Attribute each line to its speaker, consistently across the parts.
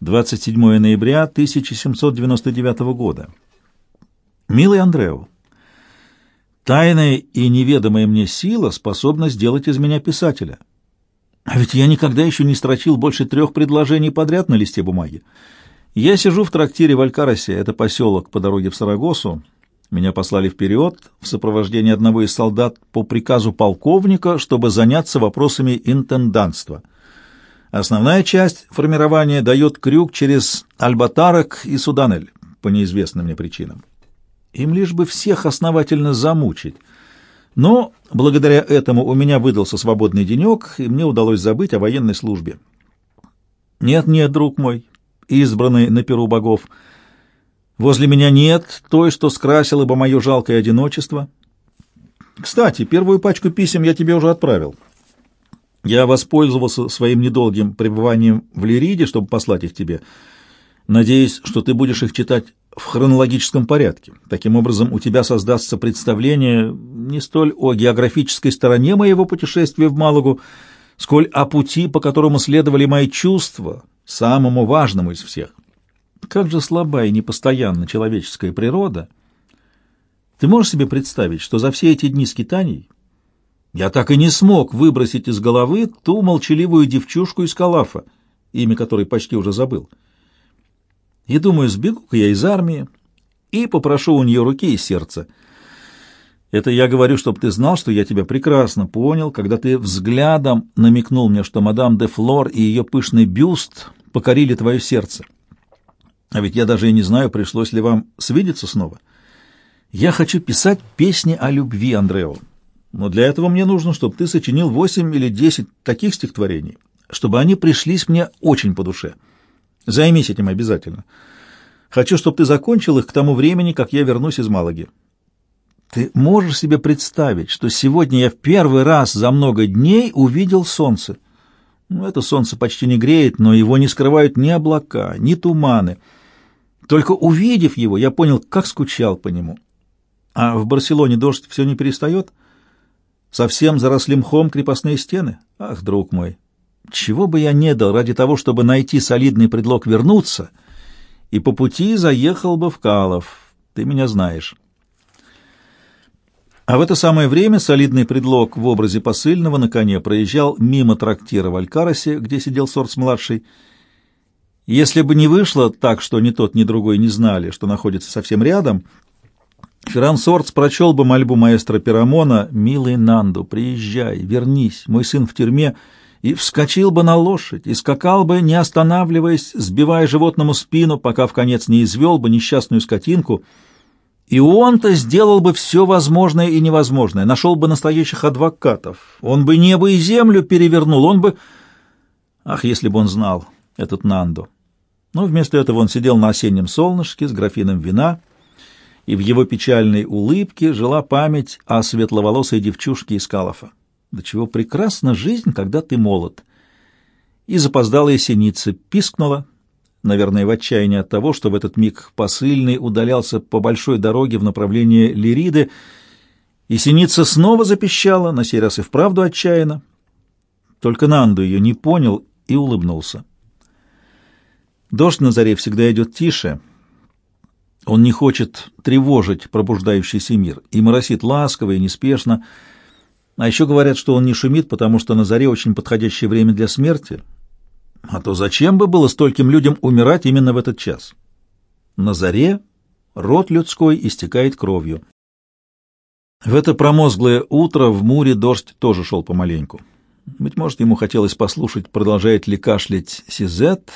Speaker 1: 27 ноября 1799 года. Милый Андрео, тайная и неведомая мне сила способна сделать из меня писателя. А ведь я никогда еще не строчил больше трех предложений подряд на листе бумаги. Я сижу в трактире в Алькарасе, это поселок по дороге в Сарагосу. Меня послали вперед в сопровождении одного из солдат по приказу полковника, чтобы заняться вопросами интендантства — Основная часть формирования дает крюк через Альбатарок и Суданель, по неизвестным мне причинам. Им лишь бы всех основательно замучить. Но благодаря этому у меня выдался свободный денек, и мне удалось забыть о военной службе. Нет-нет, друг мой, избранный на перу богов, возле меня нет той, что скрасило бы мое жалкое одиночество. Кстати, первую пачку писем я тебе уже отправил. Я воспользовался своим недолгим пребыванием в Лириде, чтобы послать их тебе. Надеюсь, что ты будешь их читать в хронологическом порядке. Таким образом, у тебя создастся представление не столь о географической стороне моего путешествия в Малагу, сколь о пути, по которому следовали мои чувства, самому важному из всех. Как же слаба и непостоянна человеческая природа! Ты можешь себе представить, что за все эти дни скитаний я так и не смог выбросить из головы ту молчаливую девчушку из Калафа, имя которой почти уже забыл. И думаю, сбегу-ка я из армии и попрошу у нее руки и сердца. Это я говорю, чтобы ты знал, что я тебя прекрасно понял, когда ты взглядом намекнул мне, что мадам де Флор и ее пышный бюст покорили твое сердце. А ведь я даже и не знаю, пришлось ли вам свидеться снова. Я хочу писать песни о любви, Андрео. Но для этого мне нужно, чтобы ты сочинил восемь или десять таких стихотворений, чтобы они пришлись мне очень по душе. Займись этим обязательно. Хочу, чтобы ты закончил их к тому времени, как я вернусь из Малаги. Ты можешь себе представить, что сегодня я в первый раз за много дней увидел солнце? Ну, это солнце почти не греет, но его не скрывают ни облака, ни туманы. Только увидев его, я понял, как скучал по нему. А в Барселоне дождь все не перестает — Совсем заросли мхом крепостные стены? Ах, друг мой, чего бы я не дал ради того, чтобы найти солидный предлог вернуться, и по пути заехал бы в Калов. Ты меня знаешь. А в это самое время солидный предлог в образе посыльного на коне проезжал мимо трактира в Алькарасе, где сидел Сорц-младший. Если бы не вышло так, что ни тот, ни другой не знали, что находится совсем рядом, Ферран Сорц прочел бы мольбу маэстро Пирамона «Милый Нанду, приезжай, вернись, мой сын в тюрьме», и вскочил бы на лошадь, и скакал бы, не останавливаясь, сбивая животному спину, пока в конец не извел бы несчастную скотинку, и он-то сделал бы все возможное и невозможное, нашел бы настоящих адвокатов, он бы небо и землю перевернул, он бы... Ах, если бы он знал, этот Нанду! Но вместо этого он сидел на осеннем солнышке с графином вина и в его печальной улыбке жила память о светловолосой девчушке из Калафа. До чего прекрасна жизнь, когда ты молод. И запоздалая синица пискнула, наверное, в отчаянии от того, что в этот миг посыльный удалялся по большой дороге в направлении Лириды, и синица снова запищала, на сей раз и вправду отчаянно. Только Нанду ее не понял и улыбнулся. Дождь на заре всегда идет тише — он не хочет тревожить пробуждающийся мир и моросит ласково и неспешно. А еще говорят, что он не шумит, потому что на заре очень подходящее время для смерти. А то зачем бы было стольким людям умирать именно в этот час? На заре род людской истекает кровью. В это промозглое утро в Муре дождь тоже шел помаленьку. Быть может, ему хотелось послушать, продолжает ли кашлять Сизет,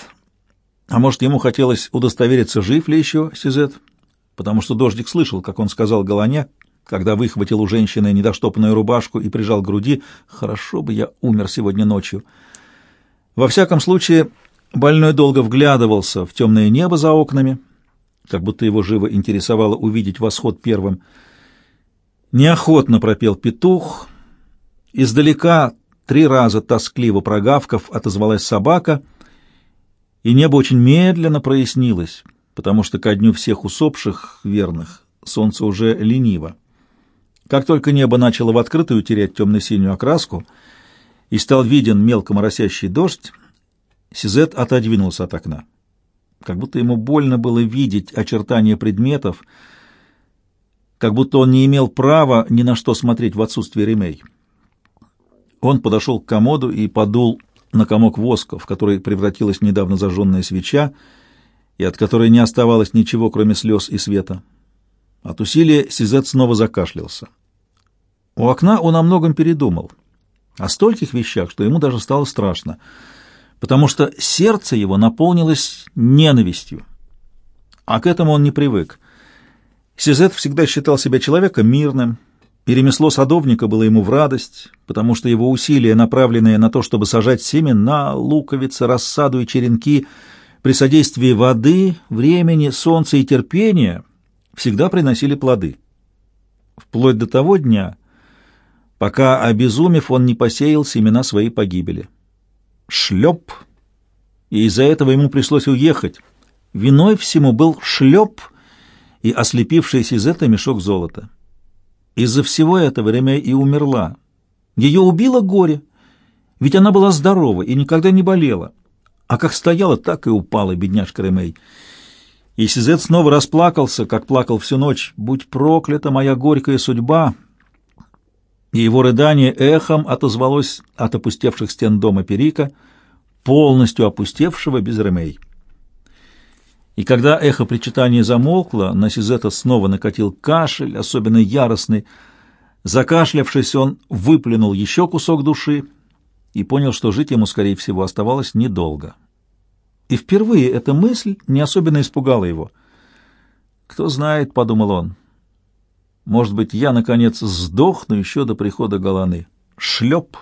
Speaker 1: а может, ему хотелось удостовериться, жив ли еще Сизет, потому что дождик слышал, как он сказал Голоне, когда выхватил у женщины недоштопанную рубашку и прижал к груди, «Хорошо бы я умер сегодня ночью». Во всяком случае, больной долго вглядывался в темное небо за окнами, как будто его живо интересовало увидеть восход первым. Неохотно пропел петух. Издалека три раза тоскливо прогавков отозвалась собака — и небо очень медленно прояснилось, потому что ко дню всех усопших верных солнце уже лениво. Как только небо начало в открытую терять темно-синюю окраску и стал виден мелко моросящий дождь, Сизет отодвинулся от окна. как будто ему больно было видеть очертания предметов, как будто он не имел права ни на что смотреть в отсутствие ремей. Он подошел к комоду и подул на комок воска, в который превратилась недавно зажженная свеча, и от которой не оставалось ничего, кроме слез и света. От усилия Сизет снова закашлялся. У окна он о многом передумал, о стольких вещах, что ему даже стало страшно, потому что сердце его наполнилось ненавистью. А к этому он не привык. Сизет всегда считал себя человеком мирным, и ремесло садовника было ему в радость, потому что его усилия, направленные на то, чтобы сажать семена, луковицы, рассаду и черенки, при содействии воды, времени, солнца и терпения, всегда приносили плоды. Вплоть до того дня, пока, обезумев, он не посеял семена своей погибели. Шлеп! И из-за этого ему пришлось уехать. Виной всему был шлеп и ослепившийся из этого мешок золота. Из-за всего этого Ремей и умерла. Ее убило горе, ведь она была здорова и никогда не болела. А как стояла, так и упала бедняжка Ремей. И Сизет снова расплакался, как плакал всю ночь. «Будь проклята моя горькая судьба!» И его рыдание эхом отозвалось от опустевших стен дома Перика, полностью опустевшего без Ремей. И когда эхо причитания замолкло, на Сизета снова накатил кашель, особенно яростный. Закашлявшись, он выплюнул еще кусок души и понял, что жить ему, скорее всего, оставалось недолго. И впервые эта мысль не особенно испугала его. «Кто знает», — подумал он, — «может быть, я, наконец, сдохну еще до прихода Галаны». Шлеп!